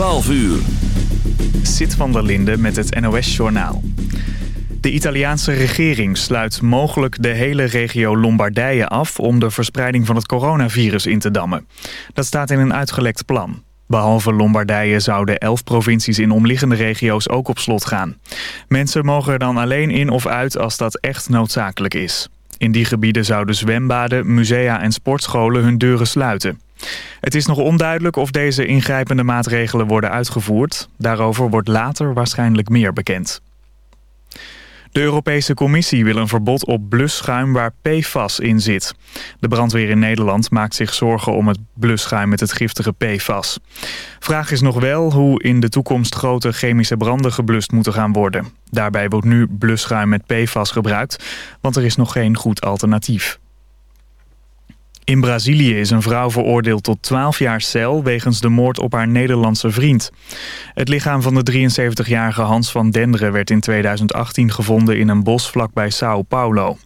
12 uur. Zit van der Linde met het NOS-journaal. De Italiaanse regering sluit mogelijk de hele regio Lombardije af... om de verspreiding van het coronavirus in te dammen. Dat staat in een uitgelekt plan. Behalve Lombardije zouden elf provincies in omliggende regio's ook op slot gaan. Mensen mogen er dan alleen in of uit als dat echt noodzakelijk is. In die gebieden zouden zwembaden, musea en sportscholen hun deuren sluiten. Het is nog onduidelijk of deze ingrijpende maatregelen worden uitgevoerd. Daarover wordt later waarschijnlijk meer bekend. De Europese Commissie wil een verbod op blusschuim waar PFAS in zit. De brandweer in Nederland maakt zich zorgen om het blusschuim met het giftige PFAS. Vraag is nog wel hoe in de toekomst grote chemische branden geblust moeten gaan worden. Daarbij wordt nu blusschuim met PFAS gebruikt, want er is nog geen goed alternatief. In Brazilië is een vrouw veroordeeld tot 12 jaar cel wegens de moord op haar Nederlandse vriend. Het lichaam van de 73-jarige Hans van Denderen werd in 2018 gevonden in een bos vlakbij Sao Paulo.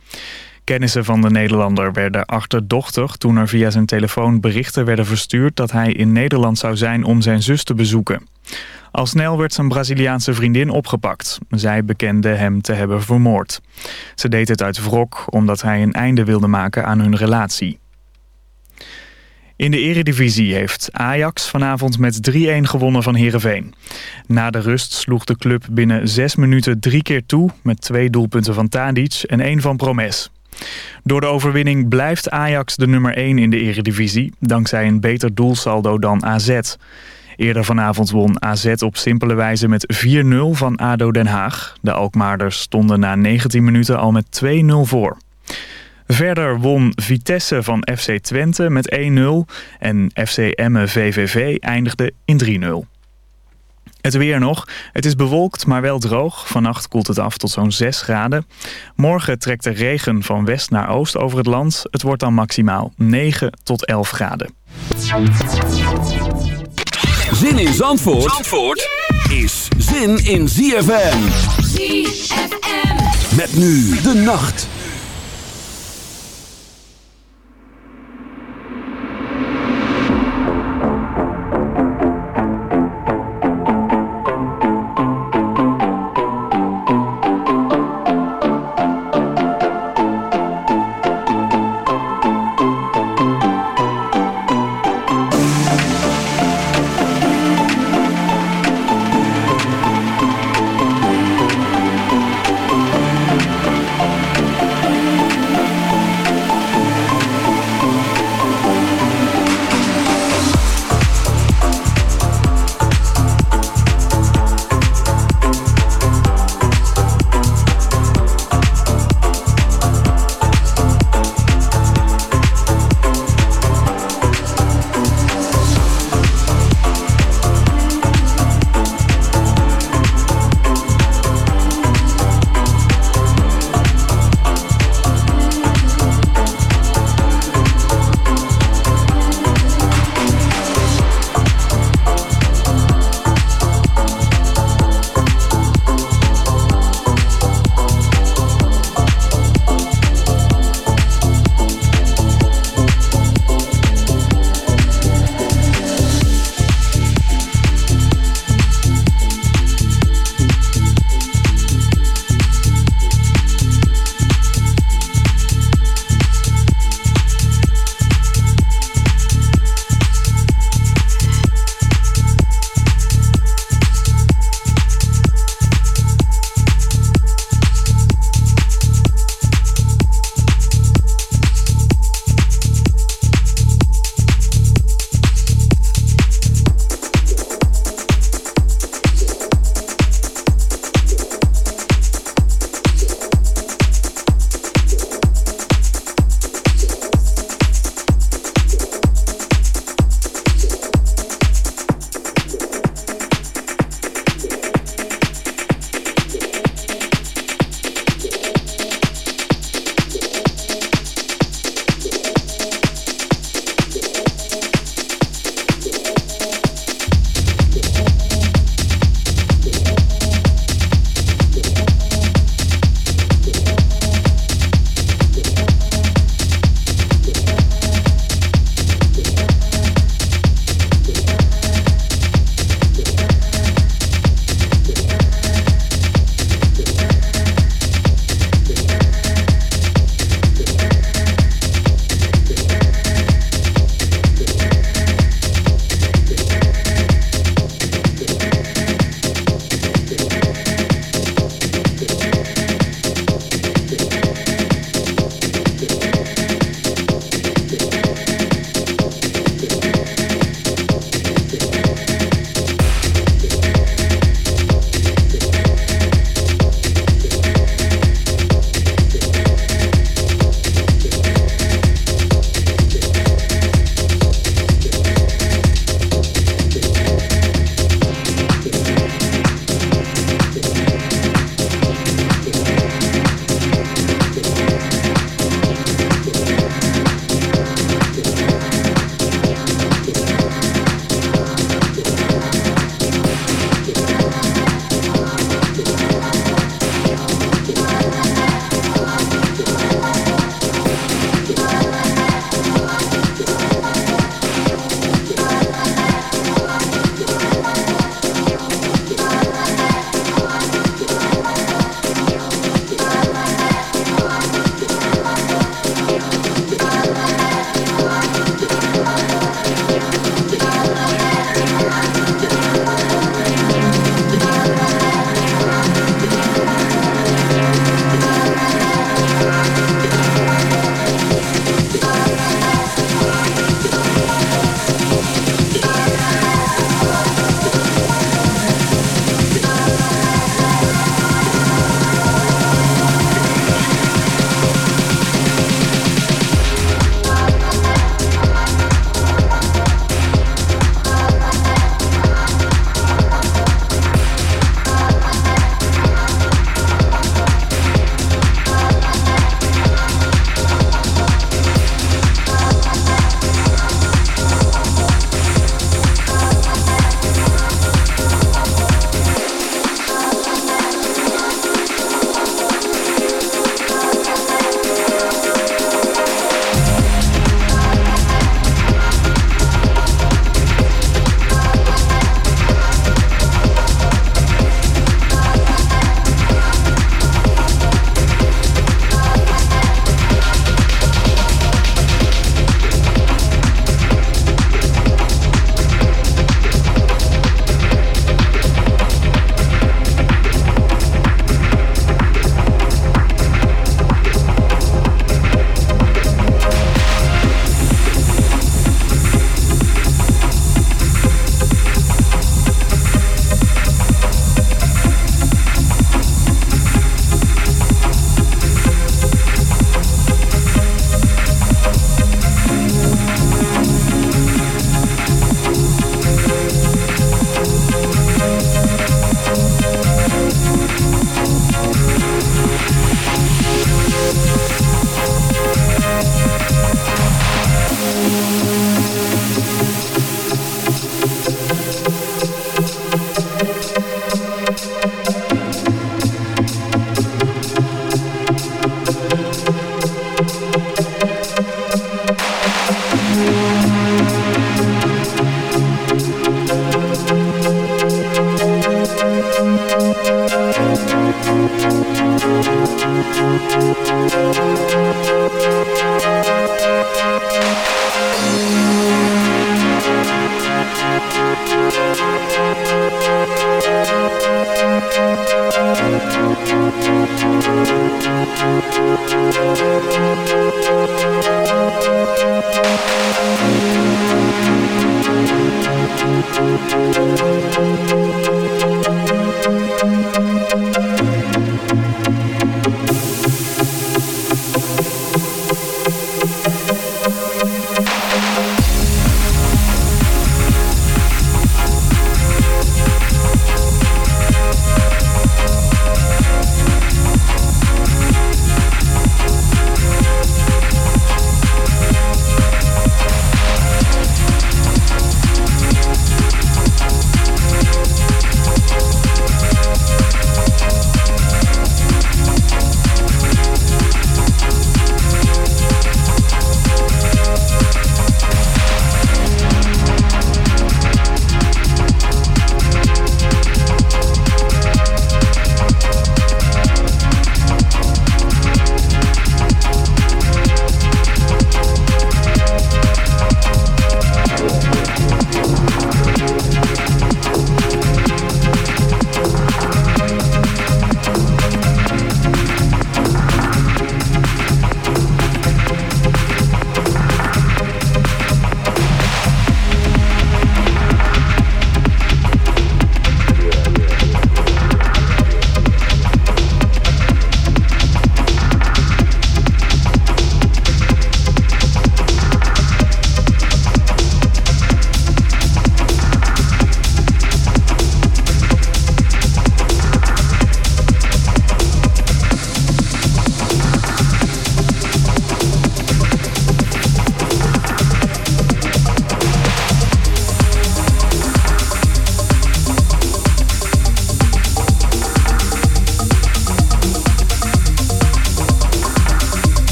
Kennissen van de Nederlander werden achterdochtig toen er via zijn telefoon berichten werden verstuurd dat hij in Nederland zou zijn om zijn zus te bezoeken. Al snel werd zijn Braziliaanse vriendin opgepakt. Zij bekende hem te hebben vermoord. Ze deed het uit wrok omdat hij een einde wilde maken aan hun relatie. In de eredivisie heeft Ajax vanavond met 3-1 gewonnen van Heerenveen. Na de rust sloeg de club binnen 6 minuten drie keer toe... met twee doelpunten van Tadic en één van Promes. Door de overwinning blijft Ajax de nummer 1 in de eredivisie... dankzij een beter doelsaldo dan AZ. Eerder vanavond won AZ op simpele wijze met 4-0 van ADO Den Haag. De Alkmaarders stonden na 19 minuten al met 2-0 voor. Verder won Vitesse van FC Twente met 1-0 en FC Emmen VVV eindigde in 3-0. Het weer nog. Het is bewolkt, maar wel droog. Vannacht koelt het af tot zo'n 6 graden. Morgen trekt de regen van west naar oost over het land. Het wordt dan maximaal 9 tot 11 graden. Zin in Zandvoort, Zandvoort is zin in ZFM. ZFM. Met nu de nacht.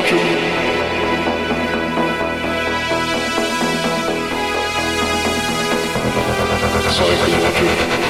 Psycho. Psycho.